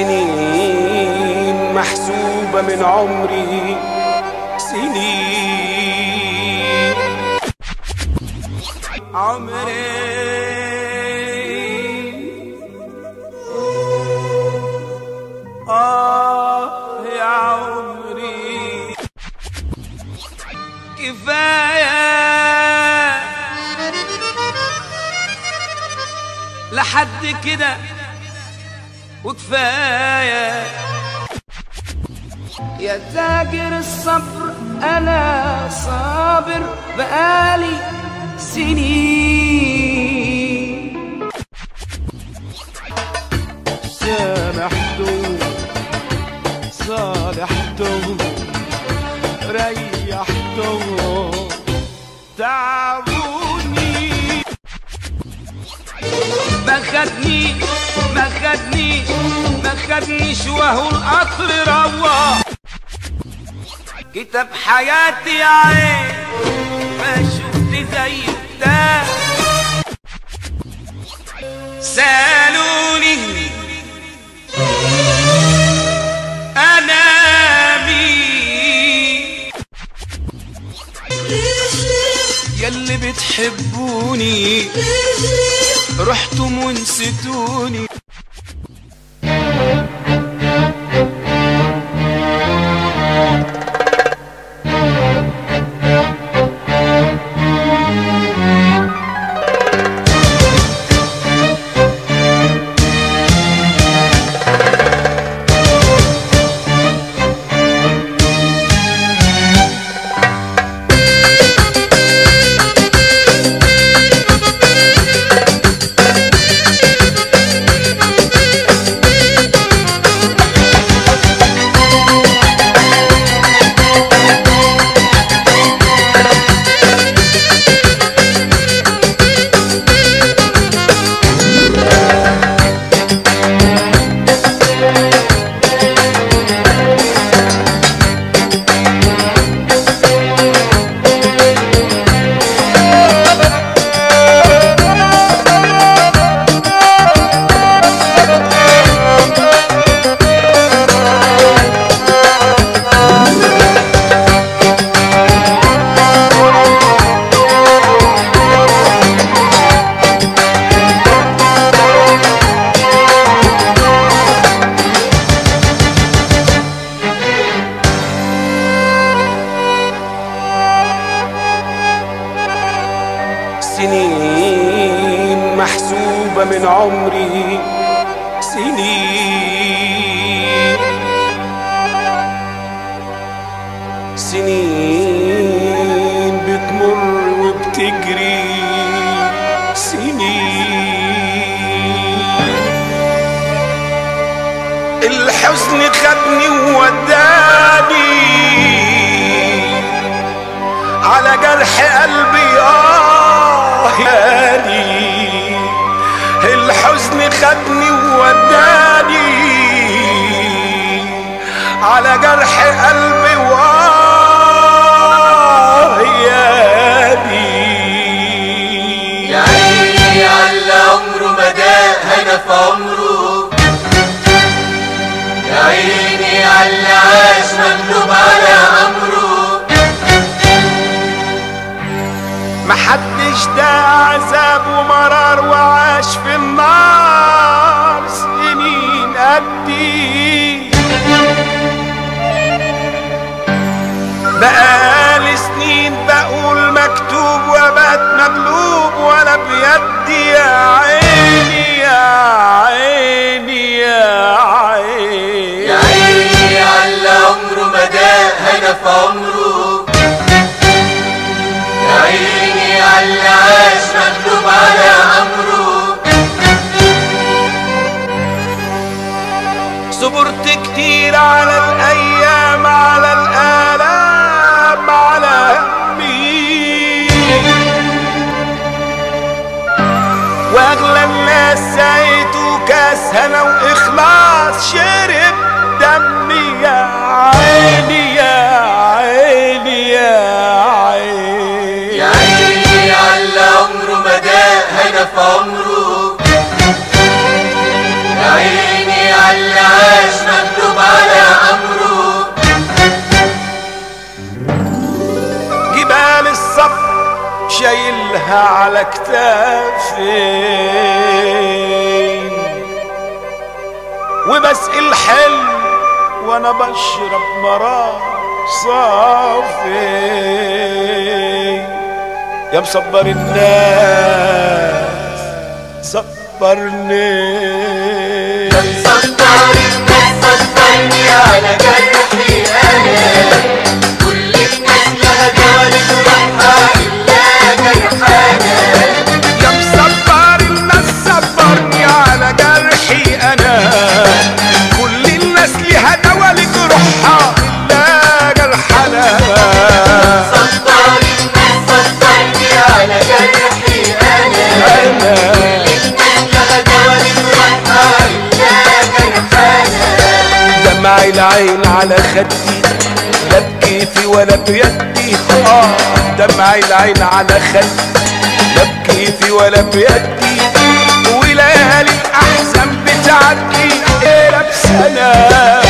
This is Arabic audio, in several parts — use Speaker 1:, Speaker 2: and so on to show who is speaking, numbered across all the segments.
Speaker 1: سنين محسوبة من عمري. سنين. عمري. آه يا عمري. كفاية. لحد كده كفاية. يا تاجر الصبر أنا صابر بقالي سنين. سامحته صالحته ريحته تعبوني. بخدني خدني ما خدنيش وهو القطر روح كتاب حياتي يا عين ما شفت زي ده. سألوني أنا مين؟ ياللي بتحبوني رحتم ونسيتوني فين وبسقي الحل وأنا بشرب مرار صافي يا مصبر الناس صبرني. يا مصبر الناس صبرني على جرحي أنا. كل الناس
Speaker 2: لها جوانب روحها إلا جاي
Speaker 1: دمع العين على خدي. لا بكيفي ولا بيدي آه دمعي العين على خدي. لا بكيفي ولا بيدي. وليالي احزان بتعدي.
Speaker 2: إيه لابسه أنا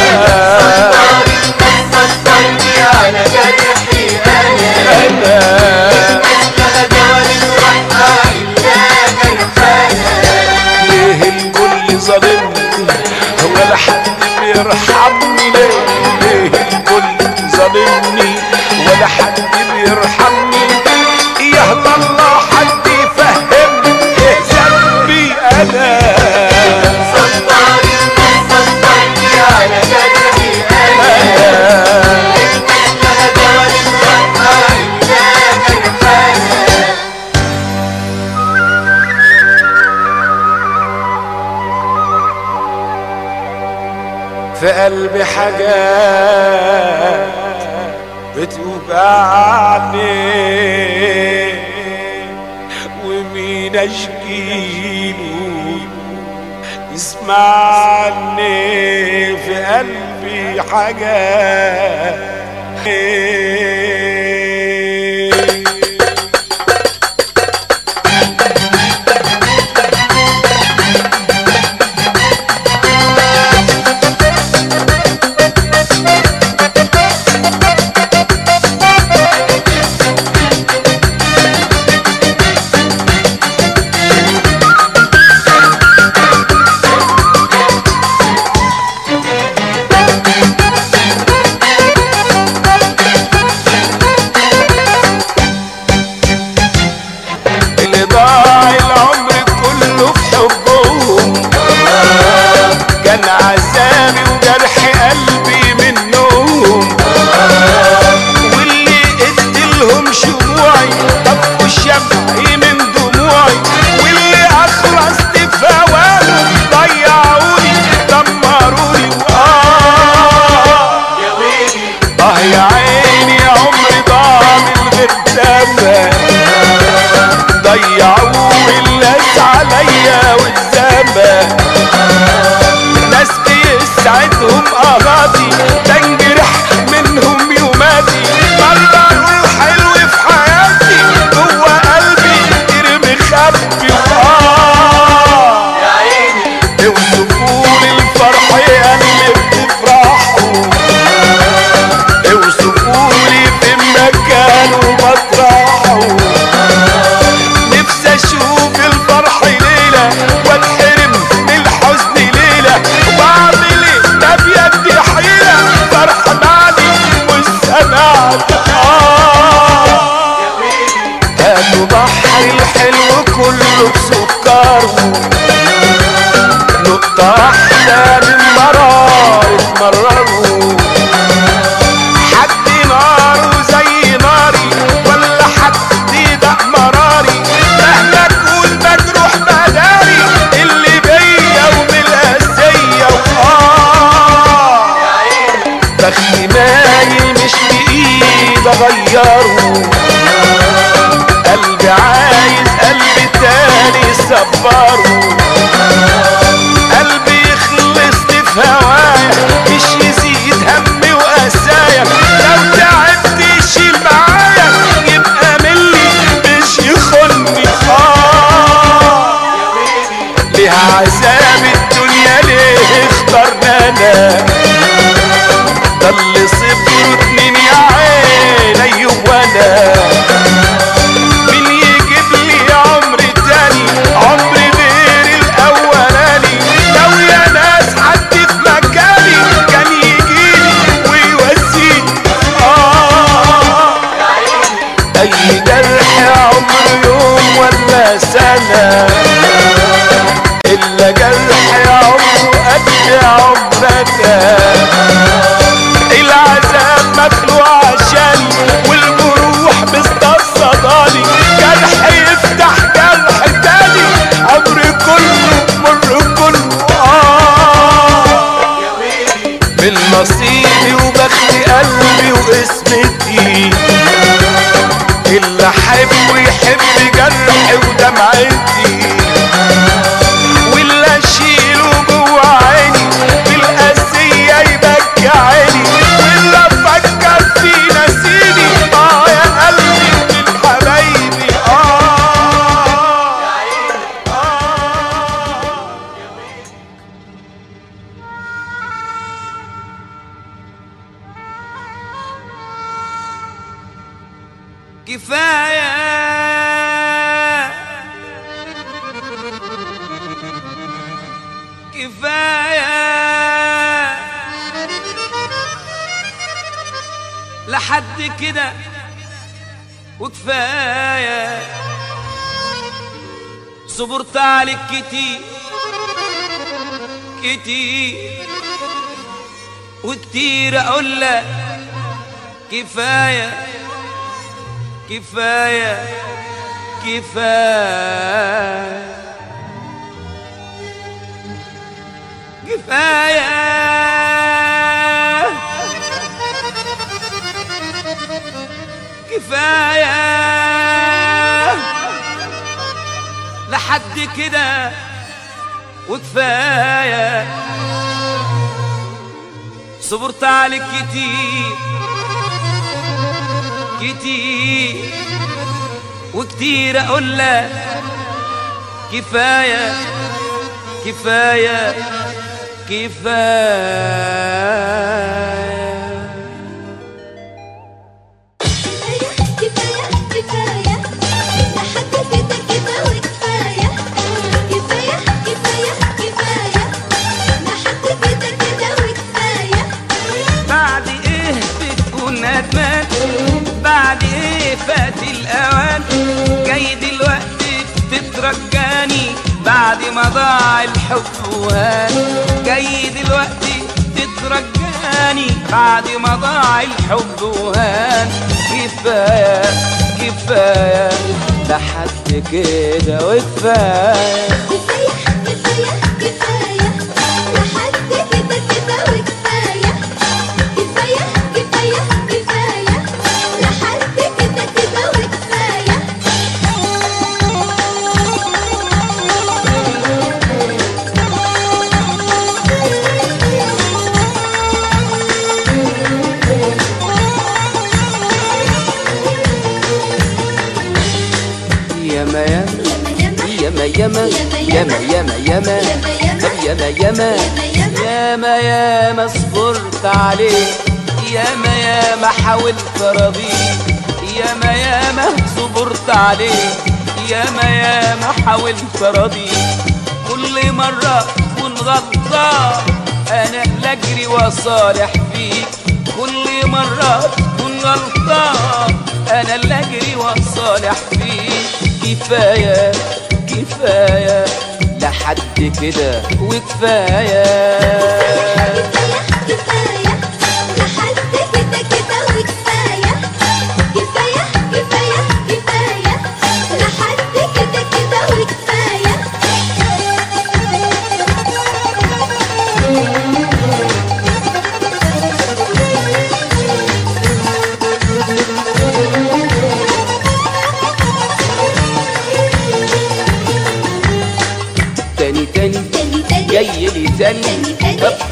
Speaker 2: على جرحي أنا
Speaker 1: ليه الكل ولا حد ظالمني ولا حد بيرحمني. يا الله حد يفهمني. إيه ذنبي
Speaker 2: أنا.
Speaker 1: في قلبي حاجات عني ومين اشكيله يسمعني في قلبي حاجة. عليك كتير كتير وكتير أقول لك كفاية كفاية كفاية. وهان جاي دلوقتي تترجاني بعد ما ضاع الحب وهان. كفايه
Speaker 3: كفاية لحد كده وكفاية.
Speaker 1: ياما ياما
Speaker 3: ياما
Speaker 1: ياما
Speaker 3: ياما
Speaker 1: ياما ياما ياما صبرت عليك ياما ياما حاولت ارضيك ياما ياما صبرت عليك ياما ياما حاولت ارضيك كل مرة كن غلطان أنا لاجري وأصالح فيك. كل مرة كن غلطان أنا اللي أجري وأصالح فيك.
Speaker 3: كفاية كفاية لحد كده وكفاية.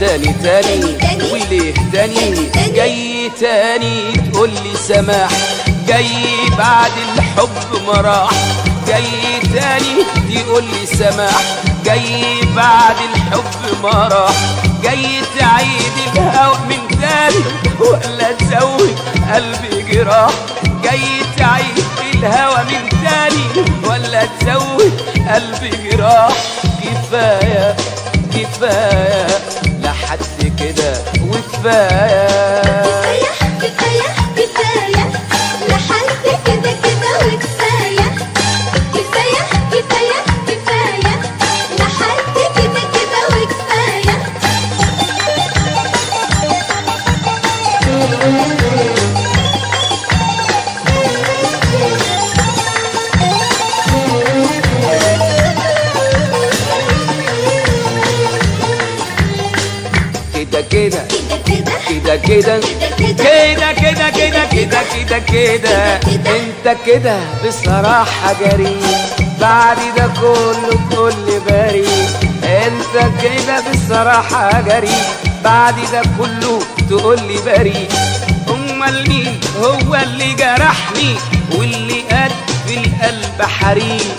Speaker 1: تاني. تاني. وليه تاني. جاي تاني تقول لي سماح. جاي بعد الحب ما راح. جاي تاني تقول لي سماح. جاي بعد الحب ما راح. جاي تعيد الهوى من تاني ولا تزود قلبي جراح. جاي تعيد الهوى من تاني ولا تزود قلبي جراح.
Speaker 3: كفاية كفاية. لحد كده وكفاية. كده. كده
Speaker 1: كده. كده
Speaker 3: كده كده
Speaker 1: كده كده
Speaker 3: كده.
Speaker 1: انت كده بصراحة جريء. بعد ده كله لي بريء. انت كده بصراحة جريء. بعد ده كله تقول لي بريء. امال مين هو اللي جرحني؟ واللي قد في القلب حريق.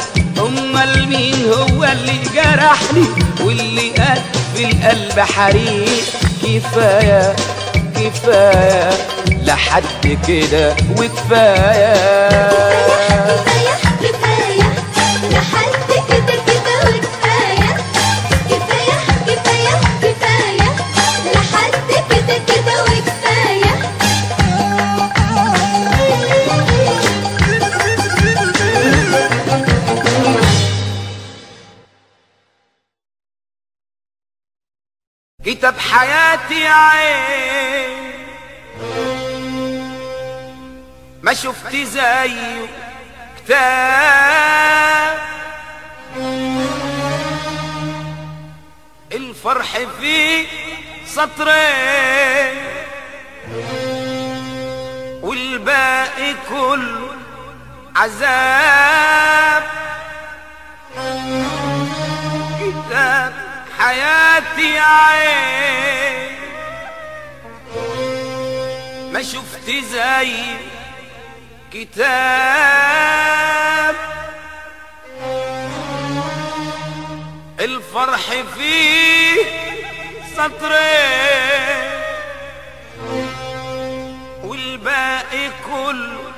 Speaker 1: امال مين هو اللي جرحني واللي قد في القلب حريق.
Speaker 3: كفاية كفاية لحد كده وكفاية.
Speaker 1: كتاب حياتي يا عين. ما شفت زيه كتاب. الفرح فيه سطرين والباقي كله عذاب. كتاب. حياتي يا عين. ما شفت زي كتاب. الفرح فيه سطرين. والباقي كله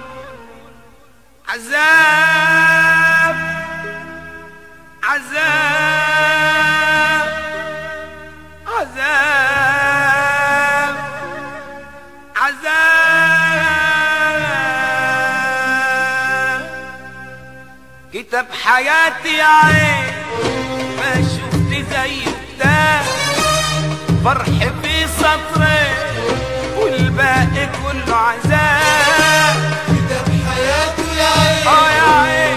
Speaker 1: عذاب. عذاب. كتاب حياتي يا عين ما شفت زي ده. فرح في سطرين والباقي كله عذاب.
Speaker 2: كتاب حياته يا عين.
Speaker 1: آه يا عين.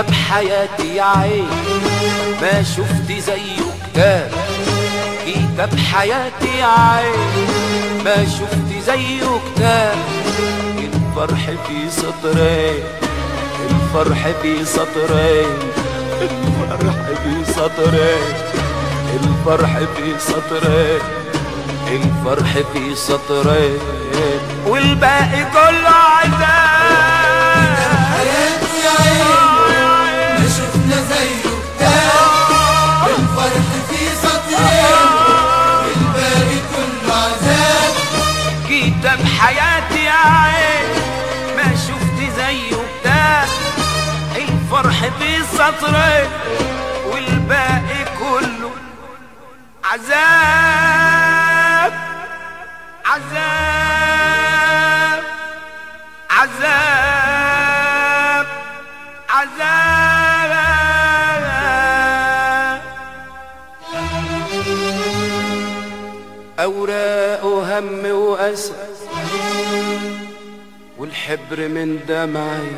Speaker 2: كتاب
Speaker 1: حياتي يا عين. ما شفت
Speaker 4: زيه كتاب
Speaker 1: كتاب حياتي يا عين. ما شفت زيه كتاب الفرح في سطرين الفرح في سطرين الفرح في سطرين الفرح في سطرين الفرح في سطرين والباقي كله عذاب
Speaker 2: كتاب
Speaker 1: حياتي يا عين. ما شفت زيه كتاب الفرح بسطرين. والباقي كله عذاب. عذاب. عذاب. عذاب. أوراق وهم وأسى والحبر من دمعي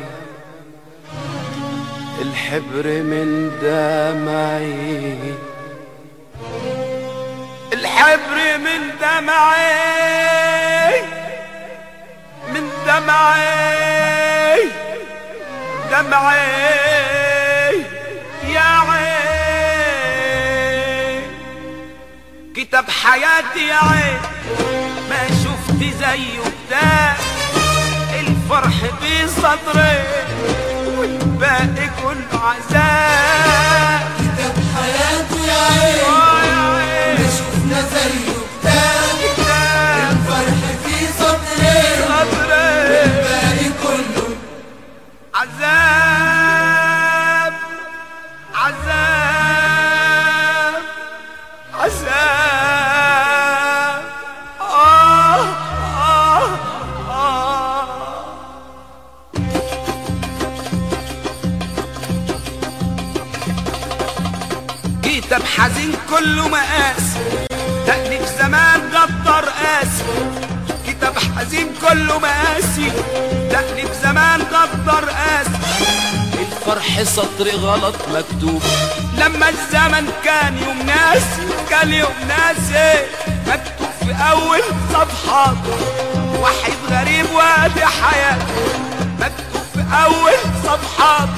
Speaker 1: الحبر من دمعي الحبر من دمعي من دمعي دمعي يا عين كتاب حياتي يا عين ما شفت زيه بتاع. الفرح بصدري والباقي كله عذاب
Speaker 2: كتاب حياته يا عين
Speaker 1: آه يا عين
Speaker 2: ما شفنا زيه. كله
Speaker 1: مقاس تأليف زمان غدر قاسي كتاب حزين كله مقاسي تأليف زمان غدر قاسي الفرح سطر غلط مكتوب. لما الزمن كان يوم ناسي كان يوم ناسي مكتوب في أول صفحة. وحيد غريب وادي حياته مكتوب في أول صفحات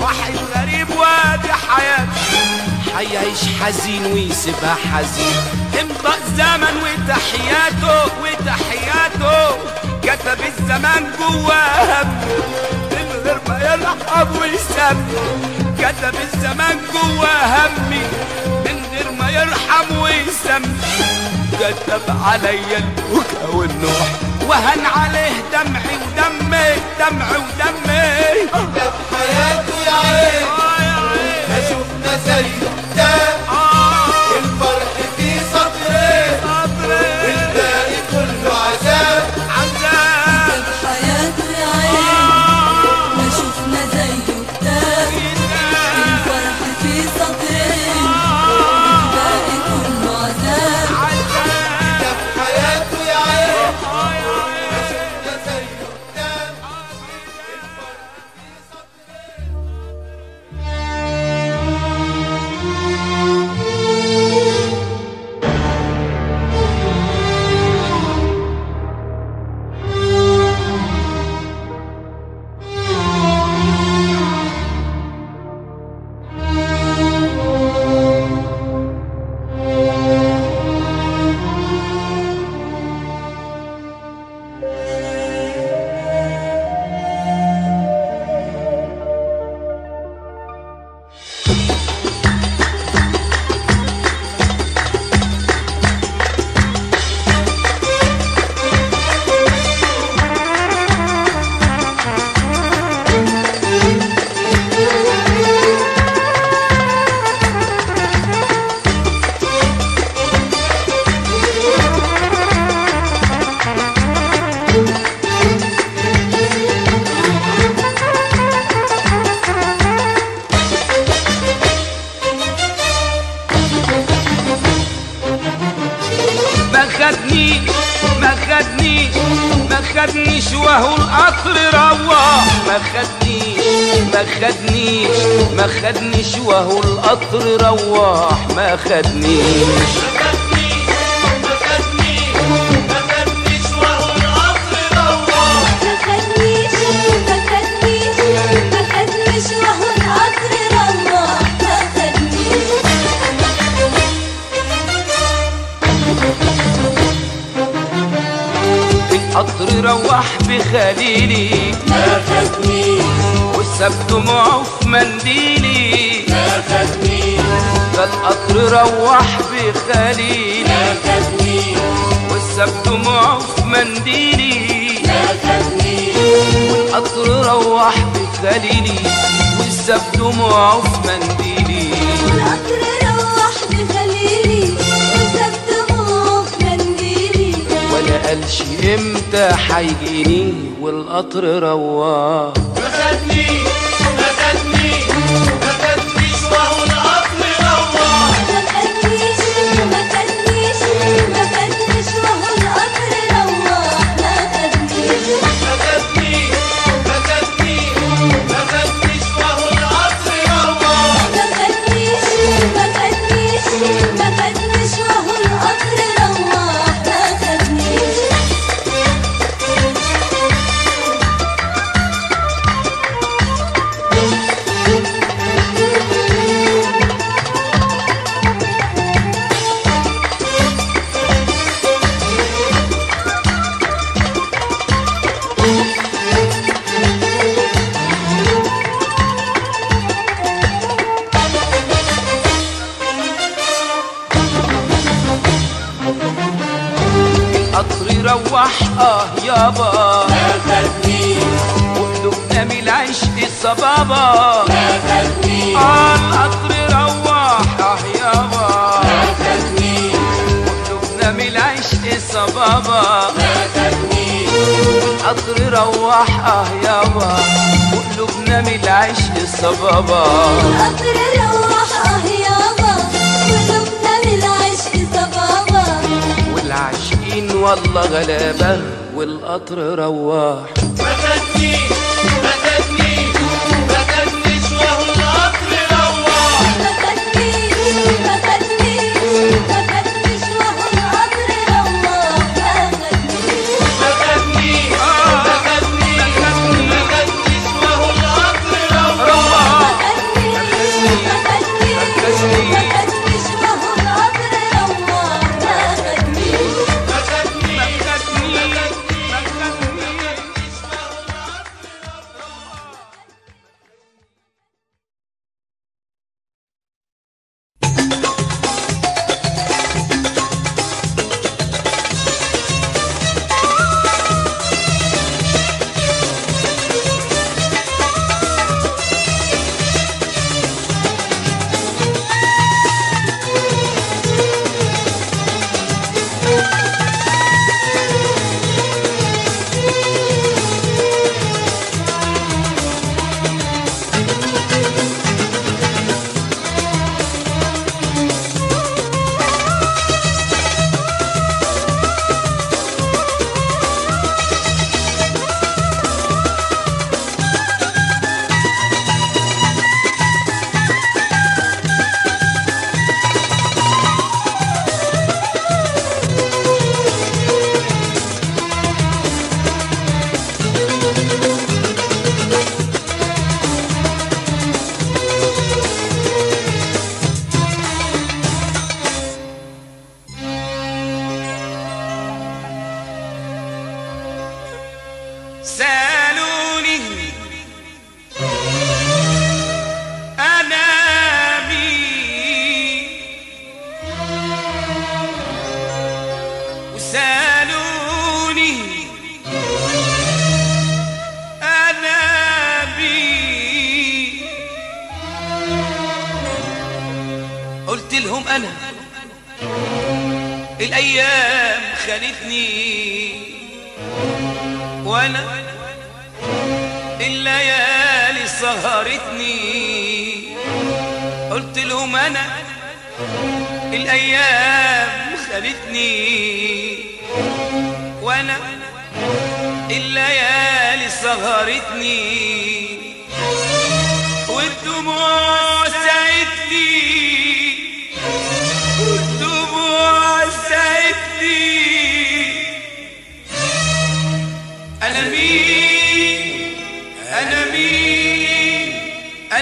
Speaker 1: وحيد غريب وادي حياته حيعيش حزين ويسيبها حزين. امضى الزمن وتحياته وتحياته. كتب الزمان جواه همه من غير ما يلعب ويسمي كتب الزمان جواه همي من غير ما يرحم ويسمي كتب عليا البكا والنوح. وهن عليه دمعي ودمي دمعي ودمي
Speaker 2: ده في حياته يا عين
Speaker 1: آه يا عين
Speaker 2: ما
Speaker 4: ما
Speaker 1: خدنيش ما ما خدنيش وهو القطر روح ما خدنيش. القطر روح بخليلي.
Speaker 2: ما خدنيش
Speaker 1: وساب دموعه في منديلي.
Speaker 2: ما خدنيش
Speaker 1: ده القطر روح بخليلي.
Speaker 2: ما خدنيش
Speaker 1: وساب دموعه في منديلي.
Speaker 2: ما خدنيش
Speaker 1: القطر روح بخليلي. وساب دموعه في منديلي. قالش إمتى هيجيني والقطر
Speaker 2: خدنيش ما خدنيش. يابا.
Speaker 3: ما فاتني من العشق الصبابة. ما
Speaker 2: فاتني على القطر روح
Speaker 1: آه يابا.
Speaker 2: ما فاتني
Speaker 1: وقلوبنا من العشق الصبابة.
Speaker 2: ما
Speaker 1: فاتني القطر روح آه يابا. وقلوبنا من العشق
Speaker 2: الصبابة.
Speaker 1: القطر روح آه يابا. وقلوبنا من العشق
Speaker 3: الصبابة.
Speaker 1: والعاشقين والله
Speaker 2: غلابه القطر رواح.
Speaker 1: وخدني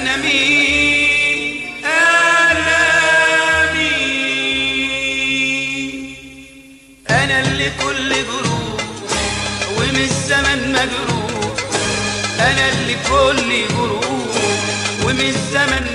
Speaker 1: أنا مين؟ أنا اللي كل ظروف ومن الزمن مجروح. أنا اللي كل ظروف ومن الزمن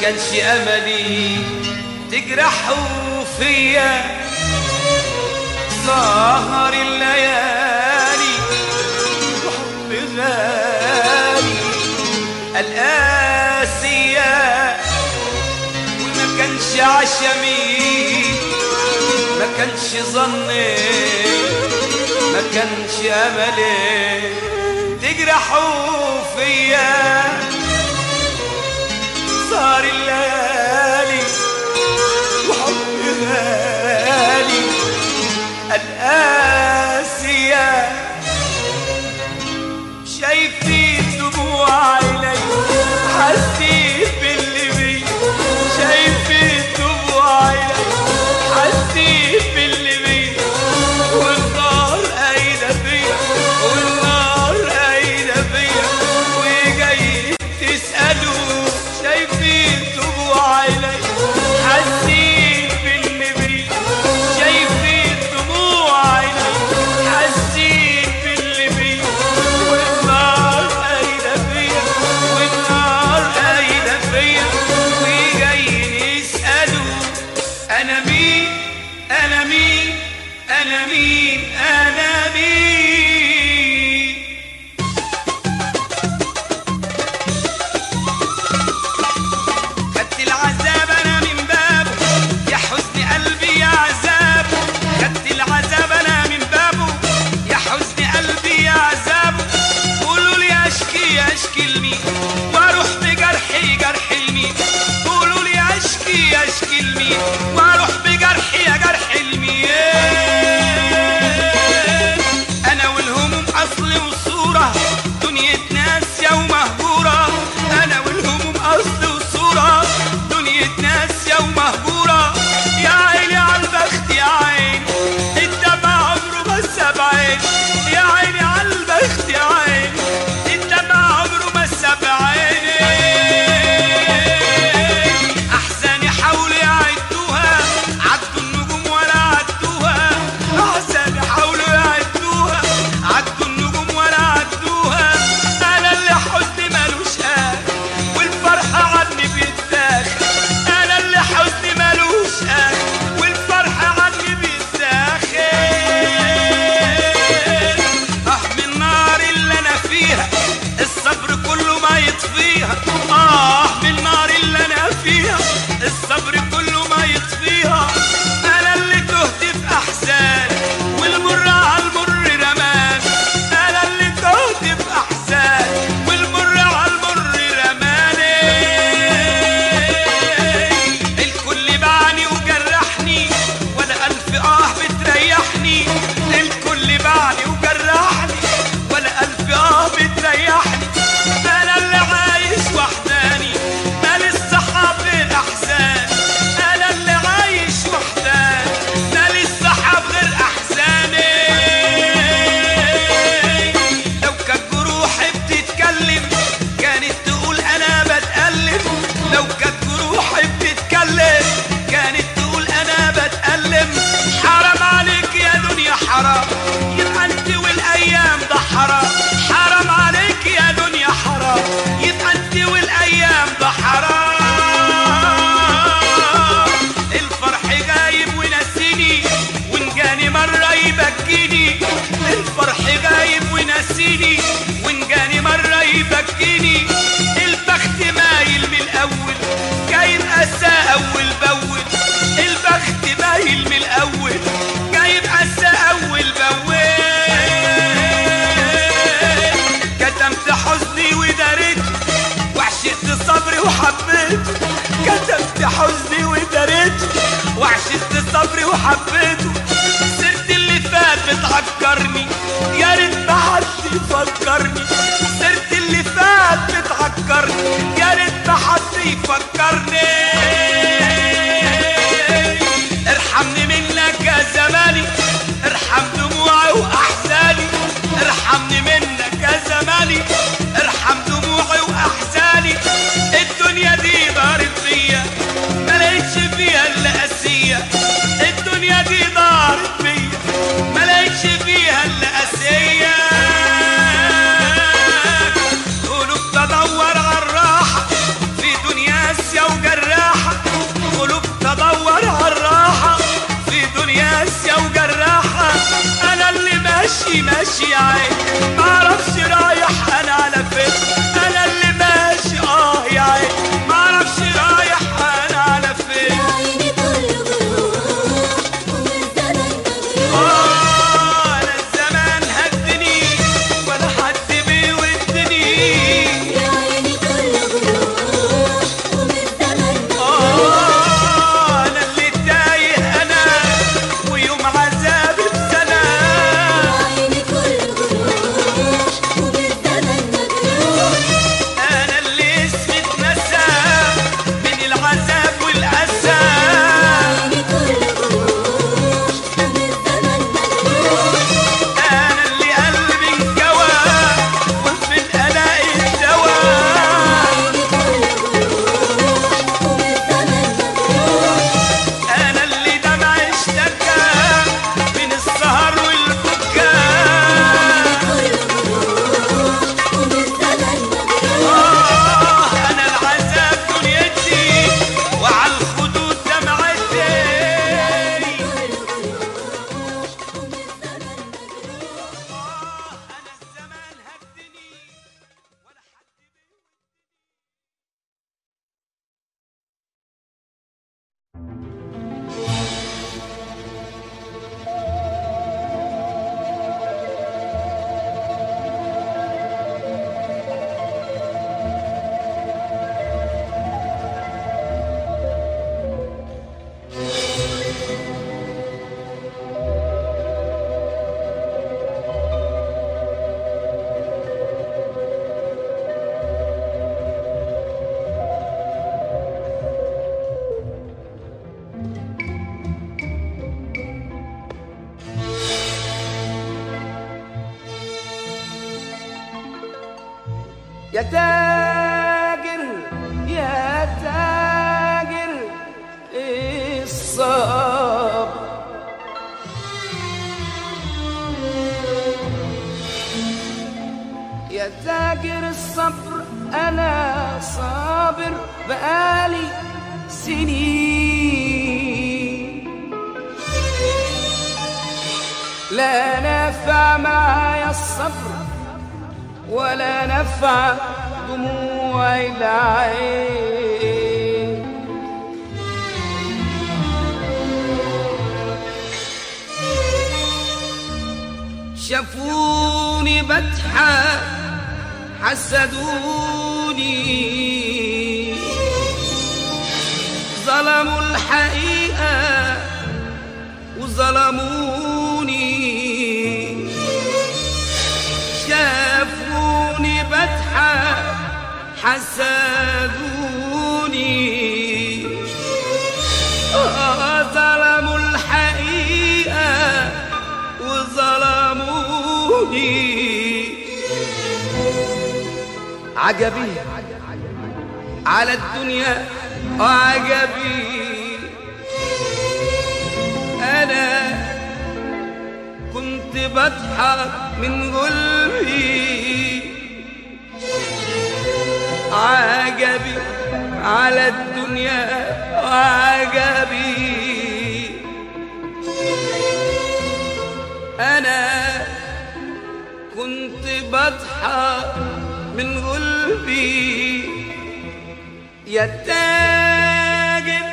Speaker 1: كانش أملي. تجرحوا فيا. سهر الليالي. وحب غالي. القاسية وما كانش عشمي. ما كانش ظني. ما كانش أملي. تجرحوا فيا. الآسية وحبيته. سيرتي اللي فات بتعكرني يا ريت ما حد يفكرني. سيرتي اللي فات بتعكرني يا ريت ما حد يفكرني. أنا كنت بضحك من قلبي يا تاجر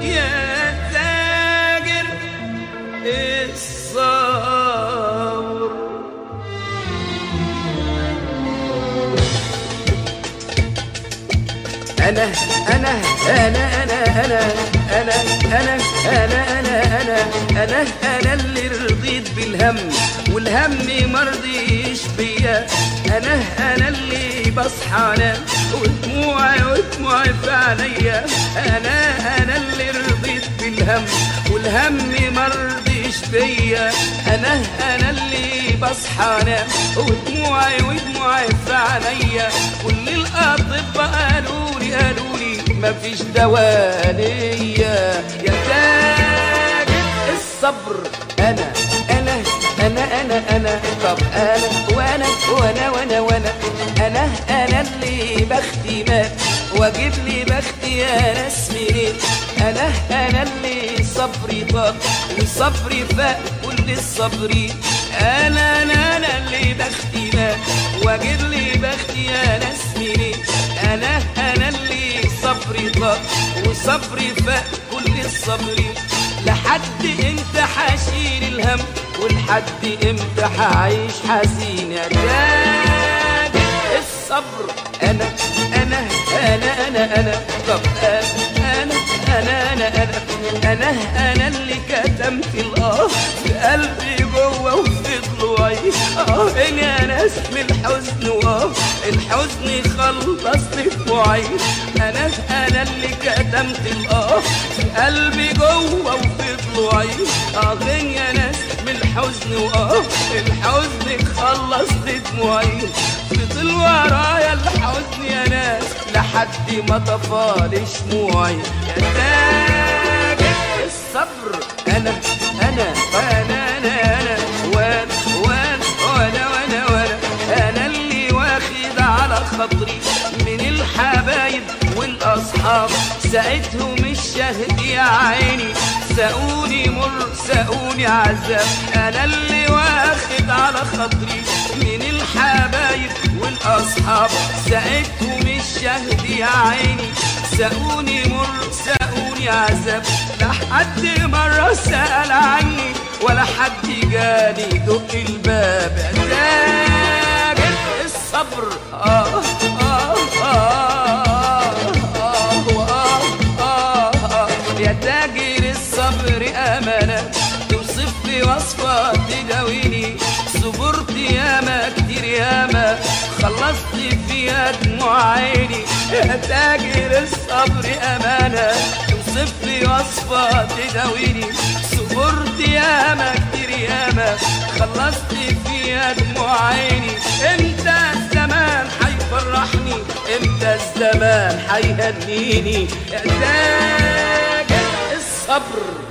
Speaker 1: يا تاجر الصبر. أنا أنا أنا أنا أنا أنا أنا أنا أنا أنا أنا أنا اللي رضيت بالهم والهم مرضيش بيا. أنا أنا اللي بصحى أنام ودموعي ودموعي في عينيا أنا أنا اللي رضيت بالهم والهم مرضيش بيا. أنا أنا اللي بصحى أنام ودموعي ودموعي في عينيا كل الأطباء قالوا لي قالوا لي مفيش دواء ليا يا تاجر الصبر. أنا أنا أنا أنا أنا. طب أنا وأنا وأنا وأنا وأنا. أنا أنا اللي بختي مات. وأجيب لي بختي يا ناس منين أنا أنا اللي صبري طاب وصبري فاق كل الصبري أنا أنا أنا اللي بختي مات. وأجيب لي بختي يا ناس منين أنا أنا اللي صبري طاب وصبري فاق كل الصبري لحد إمتى حاشيل الهم؟ ولحد إمتى حعيش حزين يا تاجر الصبر أنا أنا أنا أنا أنا طب أنا أنا أنا أنا أنا. أنا أنا اللي كتمت الاه في قلبي جوه وفي ضلوعي آه يا ناس الحزن واه الحزن خلص دموعي أنا أنا اللي كتمت الاه في قلبي جوه وفي ضلوعي آه يا ناس الحزن واه الحزن خلص دموعي فضل ورايا الحزن يا ناس لحد ما طفال شموعي يا تاجر الصبر. أنا أنا وأنا أنا أنا وأنا وأنا وأنا وأنا وأنا. أنا اللي واخد على خاطري من الحبايب والأصحاب. ساعتهم الشهد يا عيني. ساقوني مر ساقوني عذاب. أنا اللي واخد على خاطري من الحبايب والأصحاب. ساعتهم الشهد يا عيني. ساقوني مر ساقوني عذاب لا حد مرة سأل عني ولا حد جاني دق الباب. يا تاجر الصبر. آه آه آه آه آه يا تاجر الصبر أمانة توصف لي وصفة تداويني صبرت ياما كتير ياما خلصت فيها دموع عيني. يا تاجر الصبر أمانة. توصف لي وصفة تداويني. صبرت ياما كتير ياما خلصت فيها دموع عيني انت الزمان حيفرح يفرحني إمتى الزمان هيهنيني احتاج الصبر.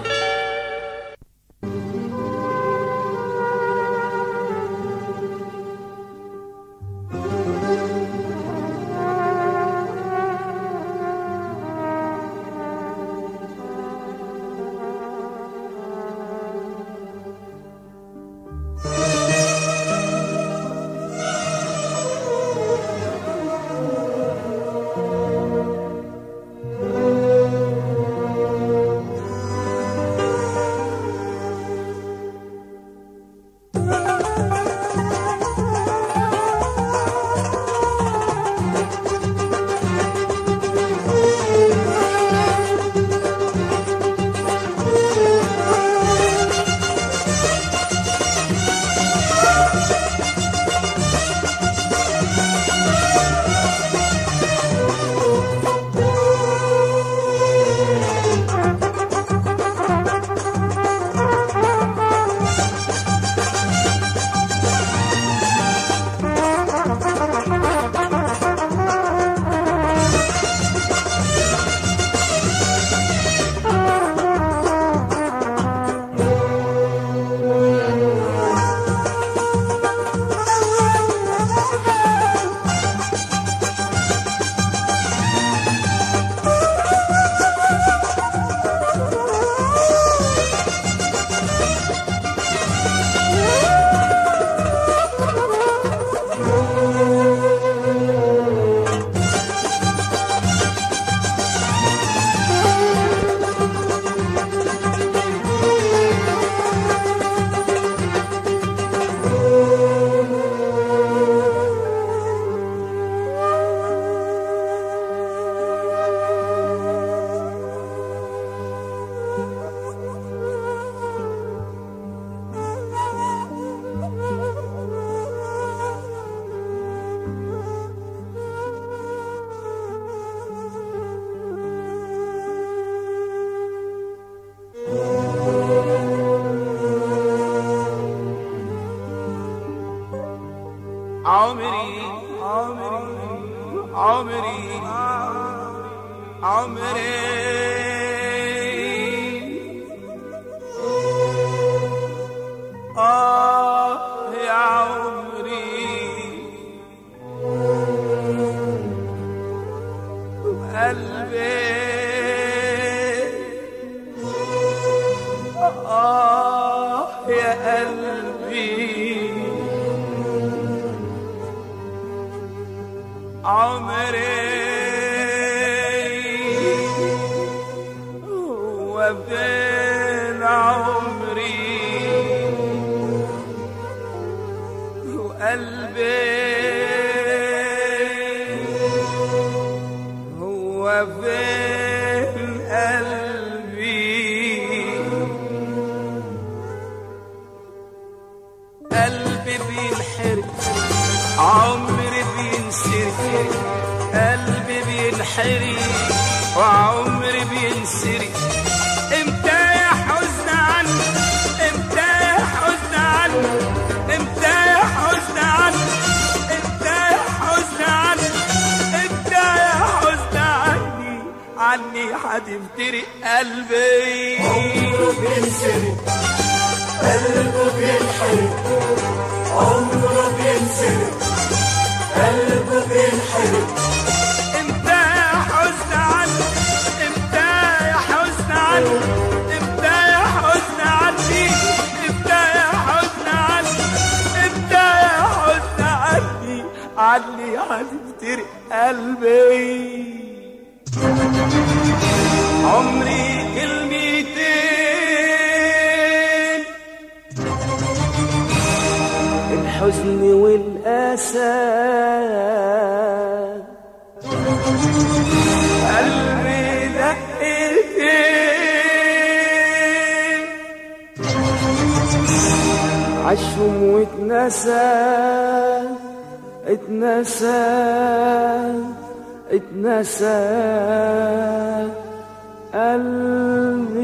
Speaker 1: عشهم واتنسى اتنسى اتنسى. قلبي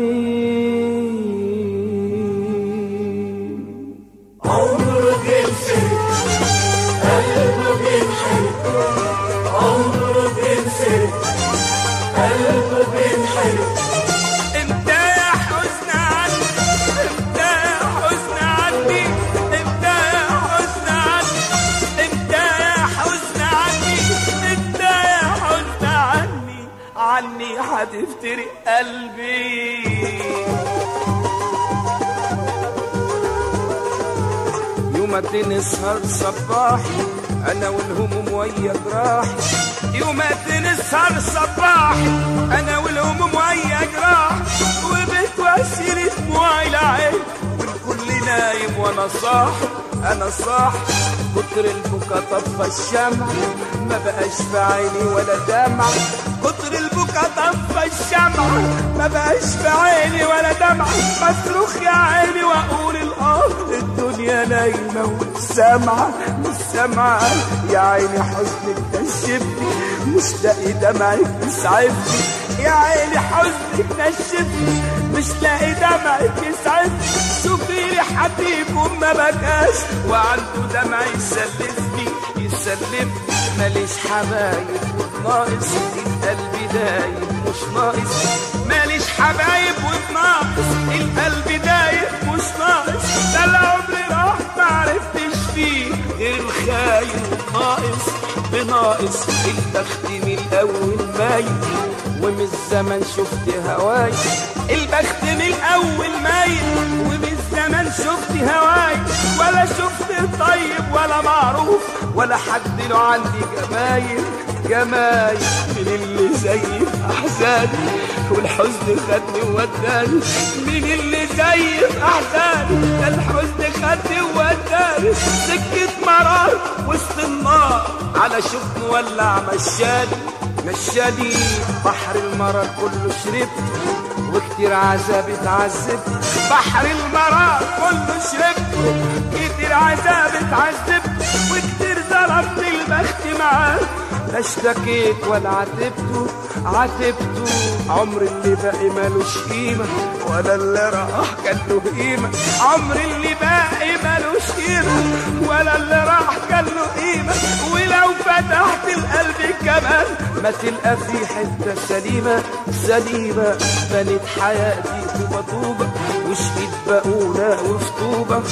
Speaker 1: وافترق قلبي. يوماتي نسهر صباحي أنا والهموم ويا جراحي يوماتي نسهر صباحي أنا والهموم ويا جراحي وبتوسل دموعي العين والكل نايم وأنا صاحي. أنا صاحي كتر البكا طفى الشمع. ما بقاش في عيني ولا دمع. كتر البكا طفى الشمع. ما بقاش في عيني ولا دمع. بصرخ يا عيني وأقول الأرض الدنيا نايمة ومش سامعه مش سامعه يا عيني حزنك نشفني مش لاقي دمعك يسعفني. يا عيني حزنك نشفني مش لاقي دمعك يسعفني. شوفي لي حبيب وما بكاش وعنده دمع يسلفني يسلفني ماليش حبايب ناقص القلب دايب مش ناقص. ماليش حبايب وناقص القلب دايب مش ناقص. ده العمر راح معرفتش فيه. غير الخاين ناقص بناقص. البخت من الأول مايل ومن الزمن شفت هواي. البخت من الأول مايل ومن الزمن شفت هواي. ولا شفت طيب ولا معروف ولا حد له عندي جمايل. جمايل من اللي زي احزاني والحزن خدني ووداني من اللي زي احزاني ده الحزن خدني ووداني سكة مرار وسط النار على شوف مولع مشاني مشاني بحر المرار كله شربت وكتير عذاب اتعذبت بحر المرار كله شربت كتير عذاب اتعذبت وكتير ضربت البخت معاه. لا اشتكيت ولا عاتبته عاتبته. عمر اللي باقي مالوش قيمة ولا اللي راح كان له قيمة. عمر اللي باقي مالوش قيمة ولا اللي راح كان له قيمة. ولو فتحت القلب كمان ما تلقى في حتة سليمة. سليمة بنت حياتي طوبة طوبة وشقيت بقولة وفطوبة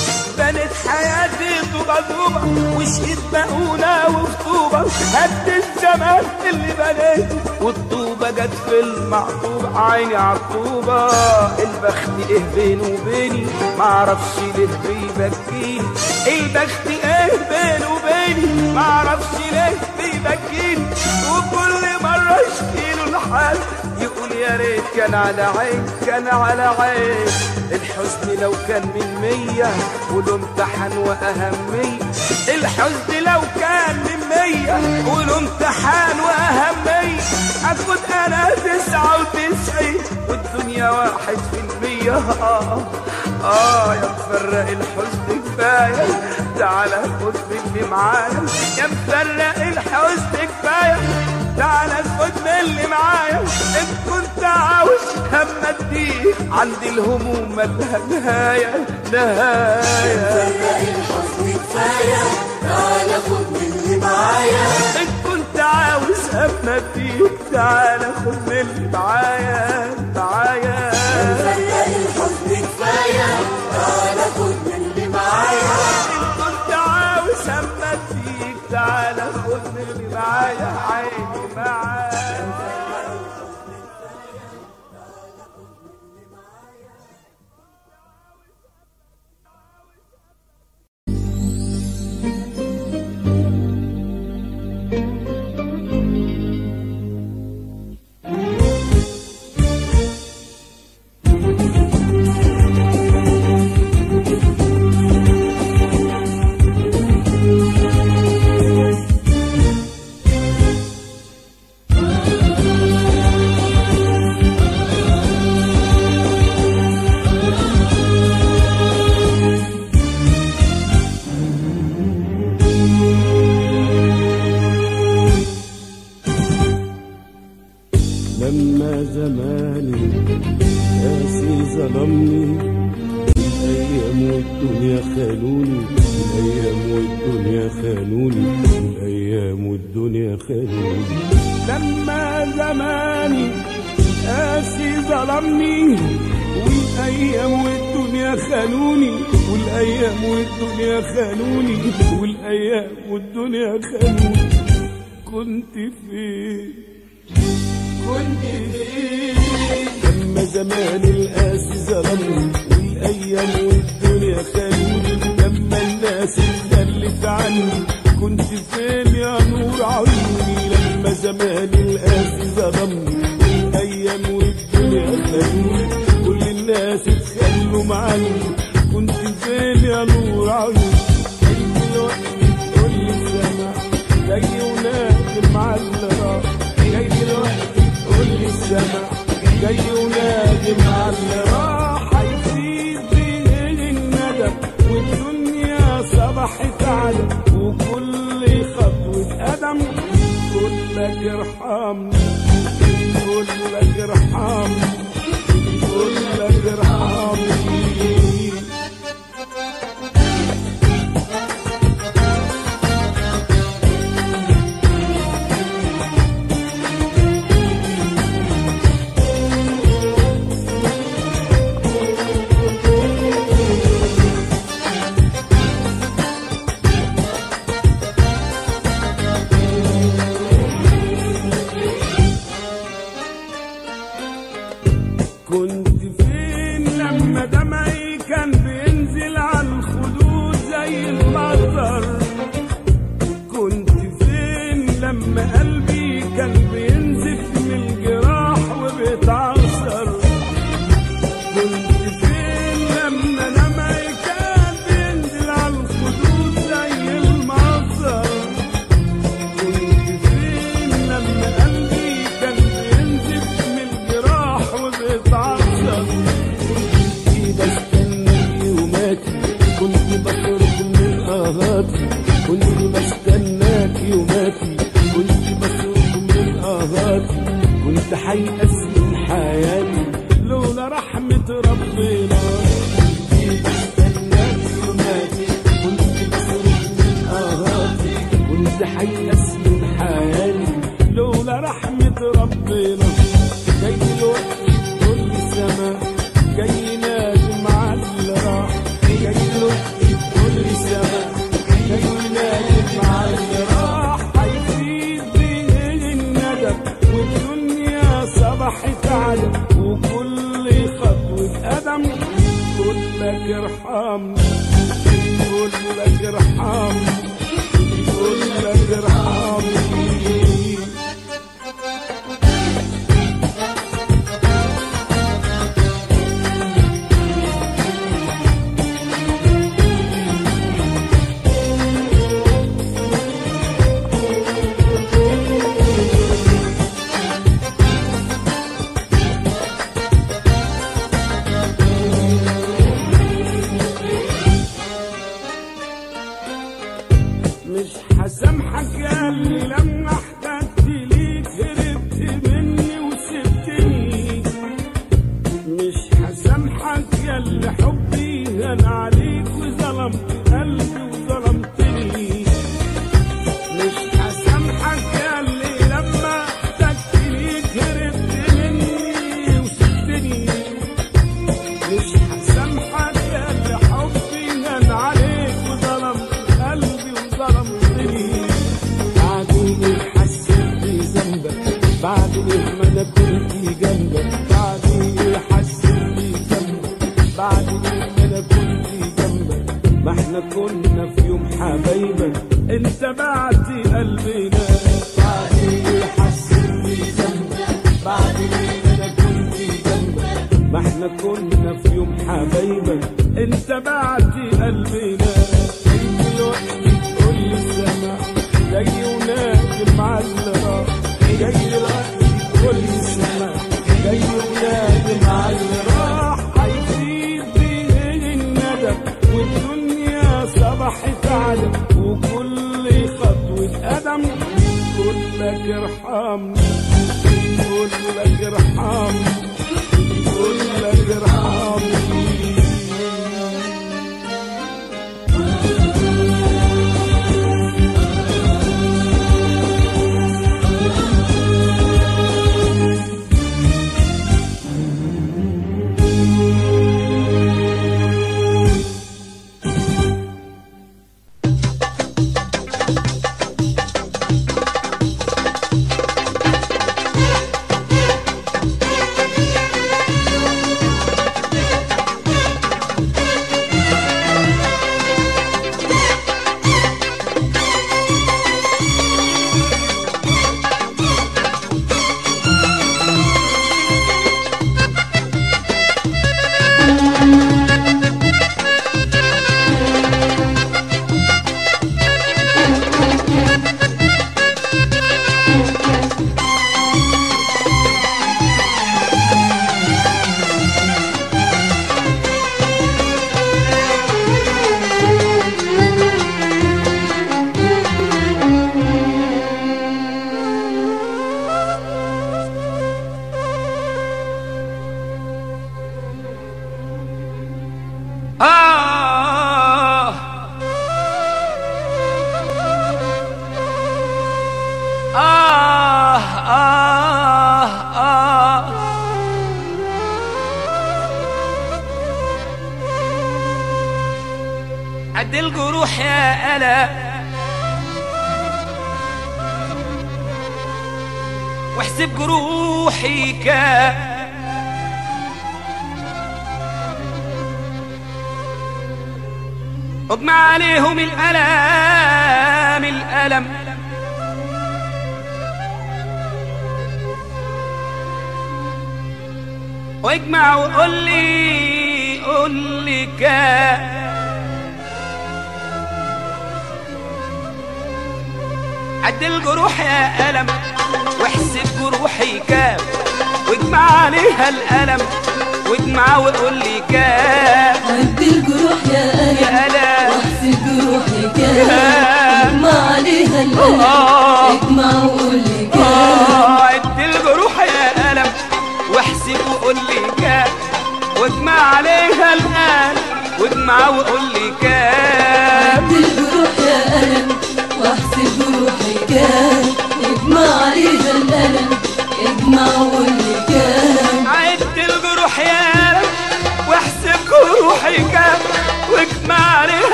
Speaker 1: حياتي طوبة طوبة وشقيت بقولة وفطوبة هد الزمان اللي بنيته. والطوبة جت في المعطوبة. عيني عالطوبة البخت إيه بينه وبيني؟ معرفش ليه بيبكيني البخت إيه بينه وبيني؟ معرفش ليه بيبكيني وكل مرة اشكيله الحال يقول يا ريت كان على عين كان على عين الحزن لو كان من مية وله امتحان وأهمية. الحزن لو كان من مية وله امتحان وأهمية. أخد أنا تسعة وتسعين والدنيا واحد في المية. آه آه يا مفرق الحزن كفاية. تعالى خد مني معايا. يا مفرق الحزن كفاية. تعالى خد من اللي معايا. إن كنت عاوز هم اديك عندي الهموم مالها نهاية. نهايه
Speaker 2: الحزن كفاية. تعالى خد معايا.
Speaker 1: إن كنت عاوز هم اديك تعالى خد من اللي معايا. معايا
Speaker 2: الحزن كفاية تعالى خد من اللي معايا.
Speaker 1: إن كنت عاوز هم اديك تعالى خد من اللي معايا عيني معايا.
Speaker 5: ظلمني. الأيام والدنيا خانوني الأيام والدنيا خانوني الأيام والدنيا خانوني لما زماني قاسي ظلمني. والأيام والدنيا خانوني والأيام والدنيا خانوني والأيام والدنيا خانوني كنت فين
Speaker 6: كنت فين
Speaker 1: لما زمان القاسي ظلمني والأيام والدنيا خانوني لما الناس اتخلت عني كنت فين يا نور عيوني؟ لما زمان القاسي ظلمني والأيام والدنيا خانوني كل الناس اتخلوا عني كنت فين يا نور عيوني؟ جاي جاي دلوقتي تقول لي جاي ونادم على اللي راح هيفيد بيه الندم والدنيا صبحت على وكل خطوة قدم كلك ارحمني كلك ارحمني من حياتي. لولا رحمة ربنا جاي الوقت كل سما جاي نادم على اللي راح جاي الوقت كل سما جاي نادم على اللي راح هيفيد بيه الندم والدنيا صبحت على وكل خطوة قدم. كلك ارحمني كلك ارحمني.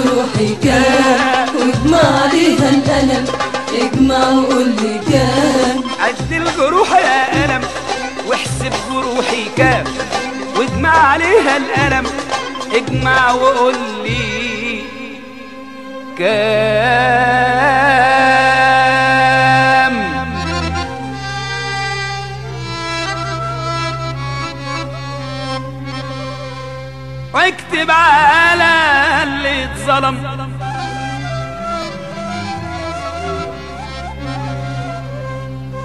Speaker 1: واحسب جروحي كام واجمع عليها الألم
Speaker 4: اجمع وقول لي كام
Speaker 1: يا ألم واحسب
Speaker 4: جروحي كام
Speaker 1: واجمع عليها الألم اجمع وقول لي كام واكتب على اللي اتظلم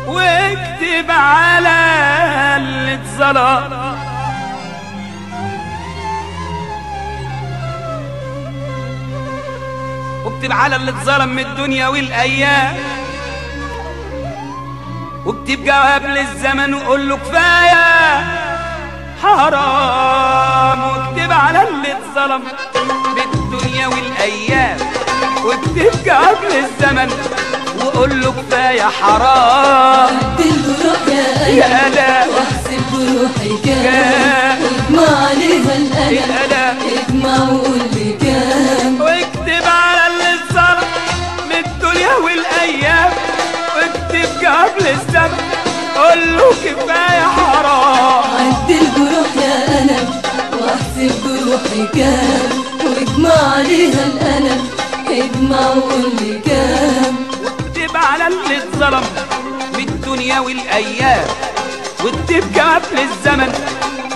Speaker 1: واكتب على اللي اتظلم. واكتب على اللي اتظلم من الدنيا والأيام. واكتب جواب للزمن وقول له كفاية. حرام. واكتب على اللي اتظلم. بالدنيا والأيام واكتب جواب للزمن وقول له كفاية حرام.
Speaker 4: عد الجروح يا
Speaker 1: ألا.
Speaker 4: واحسب جروحي كام. واجمع عليها الألم. اجمع وقول لي كام.
Speaker 1: واكتب على اللي اتظلم من الدنيا والأيام واكتب قبل الزمن قول له كفاية حرام.
Speaker 4: عد الجروح يا ألم واحسب جروحي كام واجمع عليها الألم اجمع وقول لي كام
Speaker 1: واكتب على اللي اتظلم من الدنيا والأيام واكتب قبل الزمن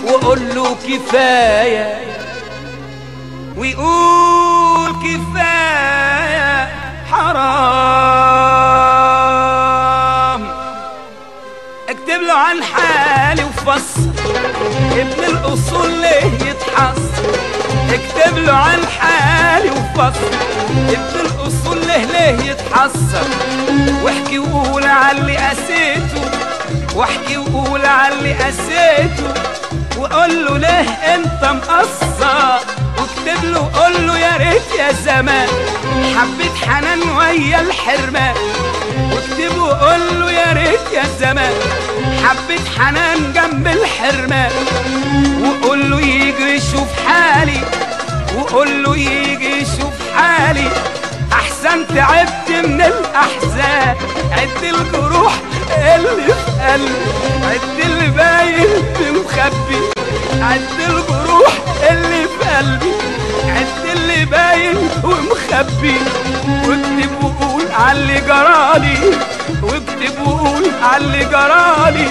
Speaker 1: وقول له كفاية. ويقول كفاية حرام. اكتب له عن حالي وفصل ابن الأصول ليه يتحصل اكتب له عن حالي وفصل ابن الأصول ليه ليه يتحصل واحكي وقول اللي قسيته واحكي وقول اللي قسيته. وقول له ليه انت مقصر؟ واكتب له وقول له يا ريت يا زمان. حبيت حنان ويا الحرمان. واكتب وقول له يا ريت يا زمان. حبيت حنان جنب الحرمان. وقول له يجي يشوف حالي. وقول له يجي يشوف حالي. أحسن تعبت من الأحزان. عد الجروح اللي في قلبي. عد اللي باين مخبي عد الجروح اللي في قلبي عد اللي باين ومخبي. واكتب وقول على اللي جرالي واكتب وقول على اللي جرالي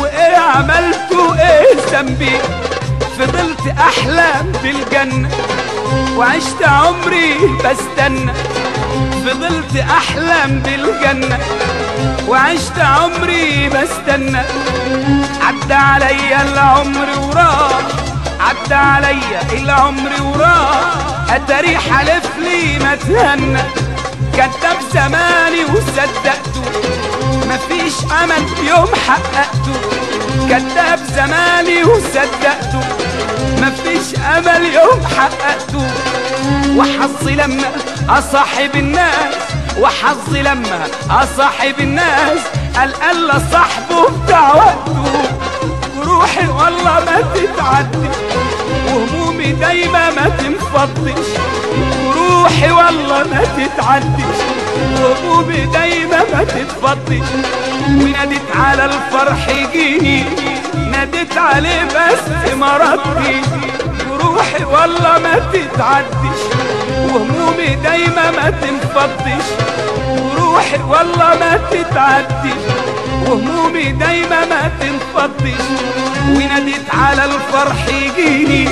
Speaker 1: وإيه عملت وإيه ذنبي؟ فضلت احلم بالجنة وعشت عمري بستنى. فضلت احلم بالجنة. وعشت عمري بستنى. عدى عليا العمر وراح عدى عليا العمر وراح اتاري حلف لي ما تهنى. كتب زماني وصدقته. مفيش أمل يوم حققته. كذاب زماني وصدقته. مفيش أمل يوم حققته. وحظي لما أصاحب الناس. وحظي لما أصاحب الناس قال الا صاحبه بتاع وقته وروحي والله ما تتعدي. وهمومي دايما ما تنفضش وروحي والله ما تتعدش وهمومي دايما ما تتفضش وناديت على الفرح يجيني. ناديت عليه بس ردش وروحي والله ما تتعدش وهمومي دايما ما تنفضش وروحي والله ما تتعدش. وهمومي دايما ما تنفضش. وناديت على الفرح يجيني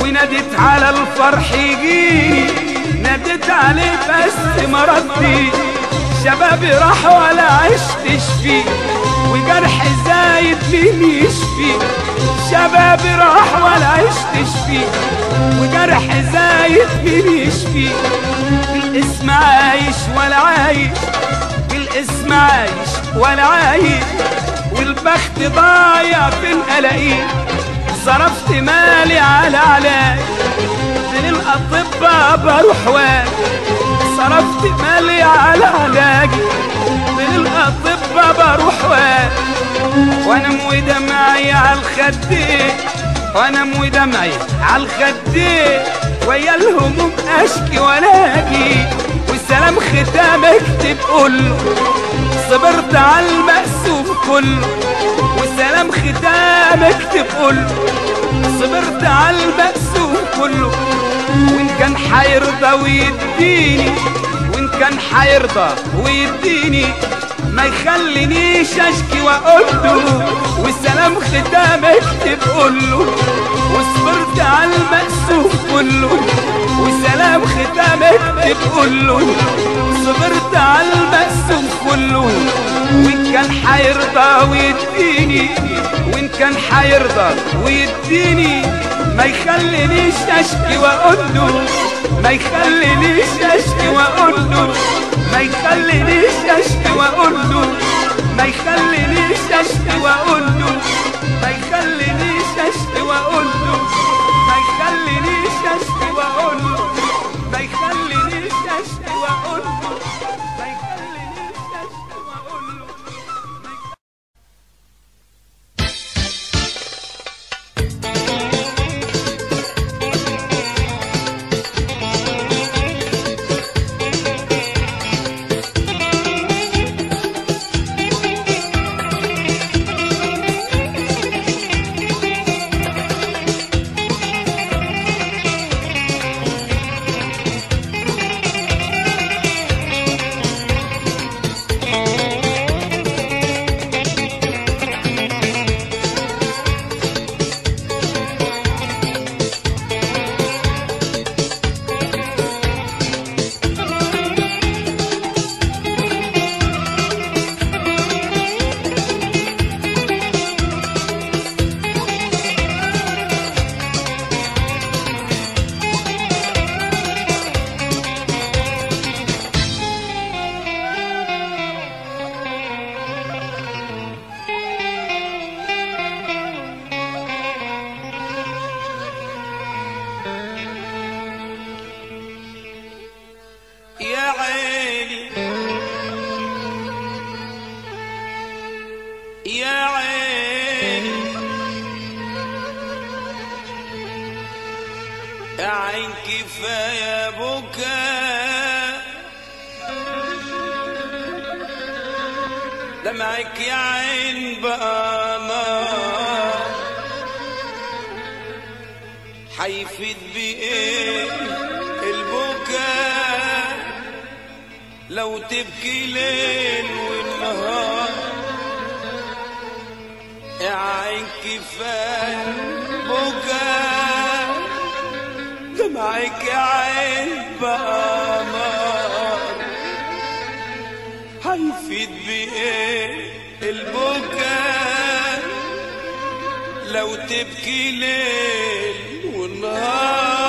Speaker 1: وناديت على الفرح يجيني. ناديت عليه بس ما شبابي راح ولا عشتش فيه وجرح زايد مين يشفي. شبابي راح ولا عشتش فيه وجرح زايد مين يشفي. بالاسم عايش ولا عايش. بالاسم عايش ولا عايش. والبخت ضايع فين الاقيه صرفت مالي على علاج. من الأطباء بروح واجي صرفت مالي على علاجي من الاطباء بروح واجي وانام ودمعي على الخدين وانام ودمعي على الخدين ويا الهموم أشكي ولاقي. والسلام ختام اكتب قوله صبرت على المأسوف كله والسلام ختام اكتب قوله صبرت على المأسوف كله وإن كان حيرضى ويديني. وإن كان حيرضى ويديني. ما يخلينيش أشكي واقول له والسلام ختام اكتب قوله وصبرت على المأسوف كله والسلام ختام اكتب قوله صبرت على المأسوف كله. وإن كان حيرضى ويديني وإن كان حيرضى ويديني. ما يخلينيش أشكي واقول ما يخلينيش أشكي واقول ما يخلينيش أشكي واقول ما يخلينيش أشكي واقول ما يخلينيش أشكي واقول كفاية. بكاء دمعك عين نار هيفيد بإيه البكاء لو تبكي ليل والنهار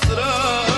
Speaker 1: hasret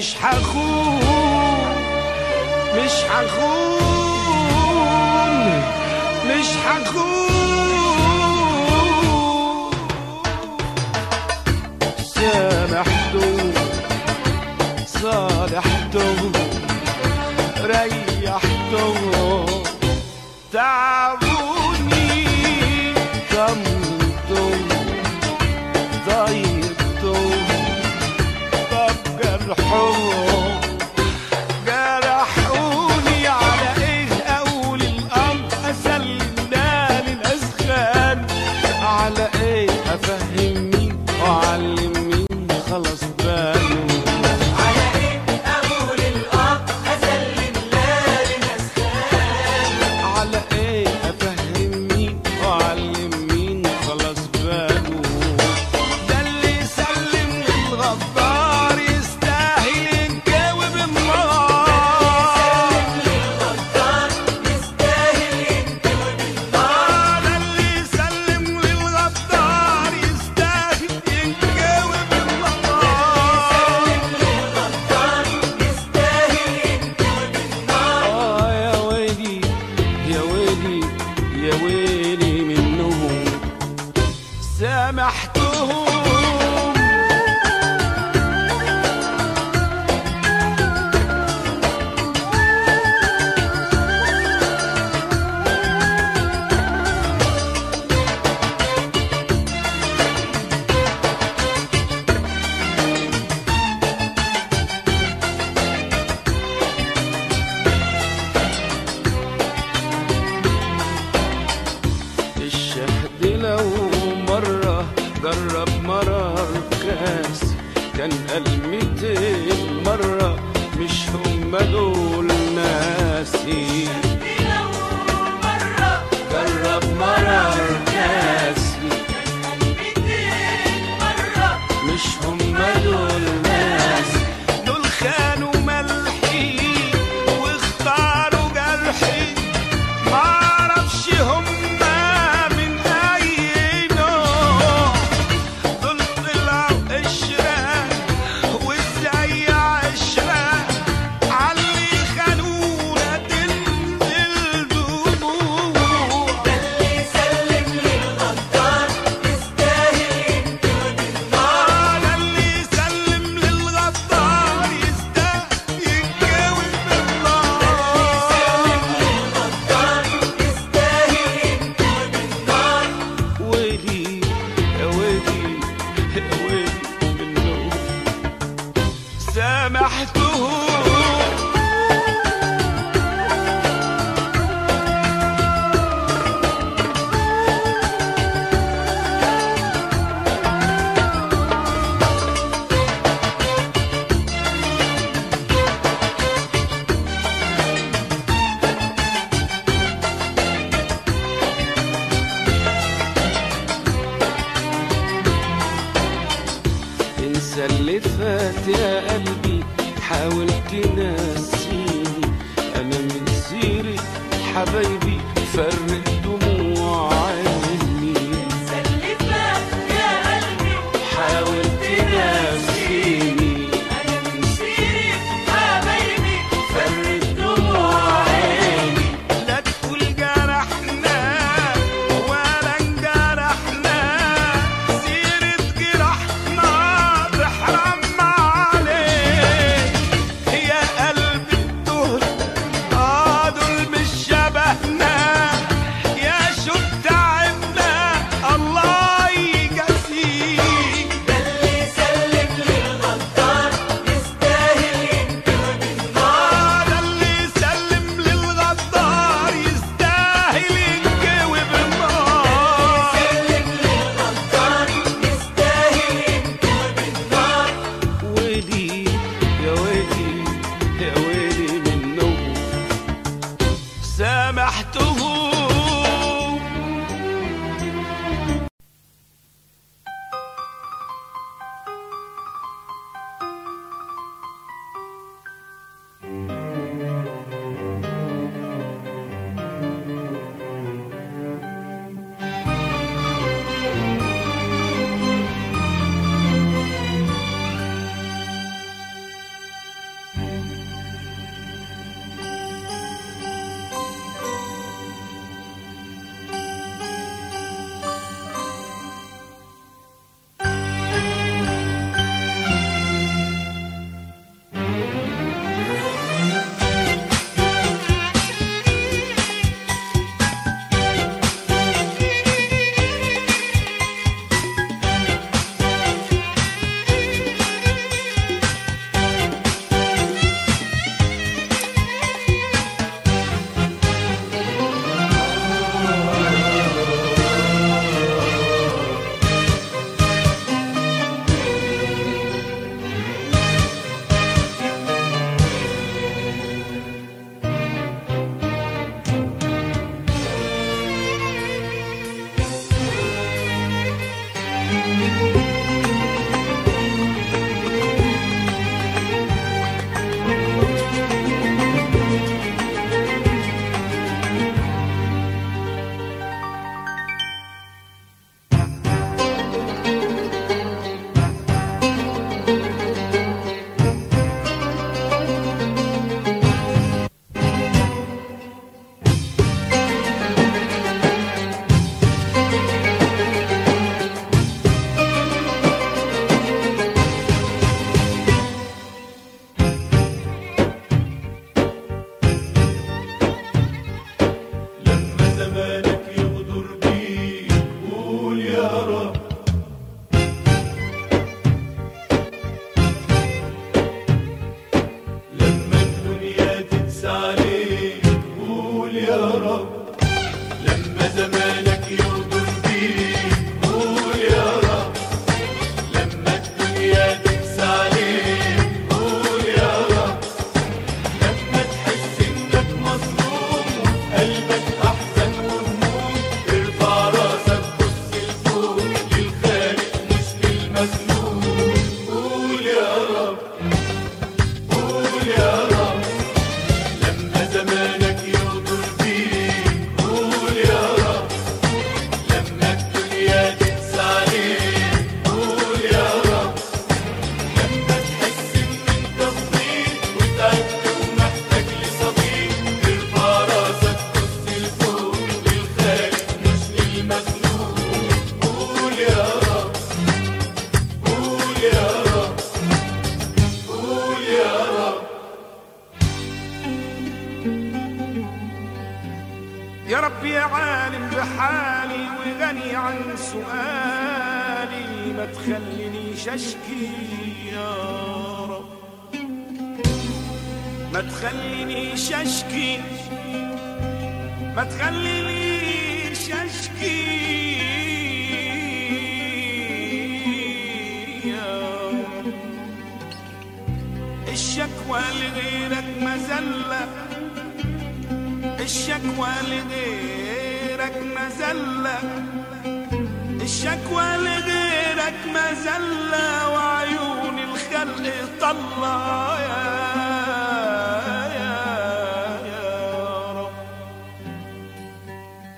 Speaker 1: أنا مش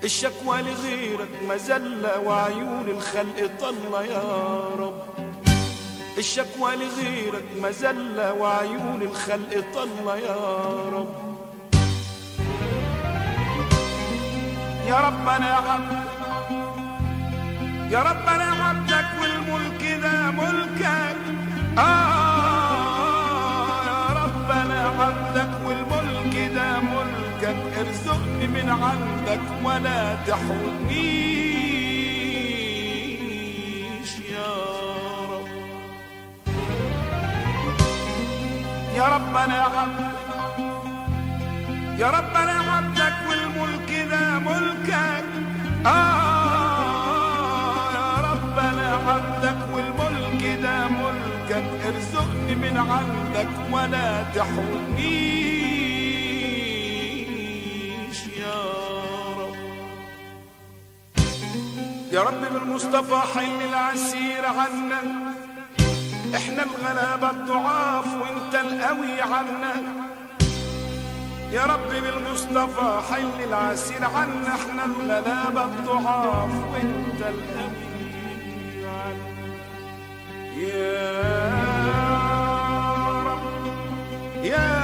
Speaker 1: الشكوى لغيرك مذلة وعيون الخلق طلع يا رب. الشكوى لغيرك مذلة وعيون الخلق طلع يا رب. يا رب أنا عبدك يا رب أنا عبدك والملك ده ملكك. آه يا رب أنا عبدك والملك ده ملكك ارزقني من عندك ولا رب يا رب. أنا عبدك يا رب أنا عبدك والملك ده ملكك. آه يا رب أنا عبدك والملك ده ملكك. ارزقني من عندك ولا تحرمنيش يا رب بالمصطفى حل العسير عنا. إحنا الغلابة الضعاف وإنت القوي عنا. يا رب بالمصطفى حل العسير عنا. إحنا الغلابة الضعاف وإنت القوي عنا. يا رب يا